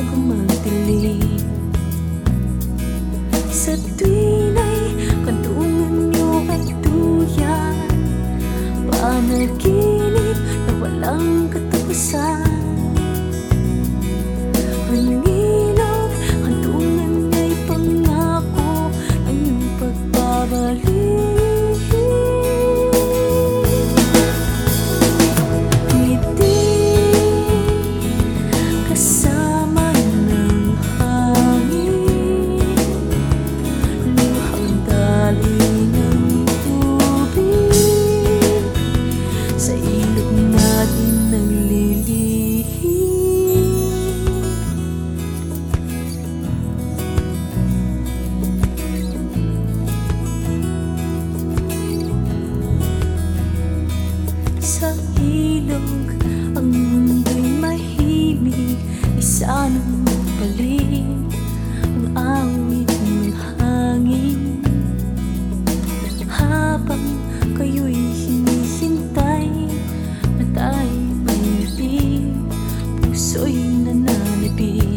bago magdilim Sa tuwing ilog Ang mundo'y mahimik Ay sanang magpaling Ang awit ng hangin. Habang kayo'y hinihintay Na tayo may ibig Puso'y nananibig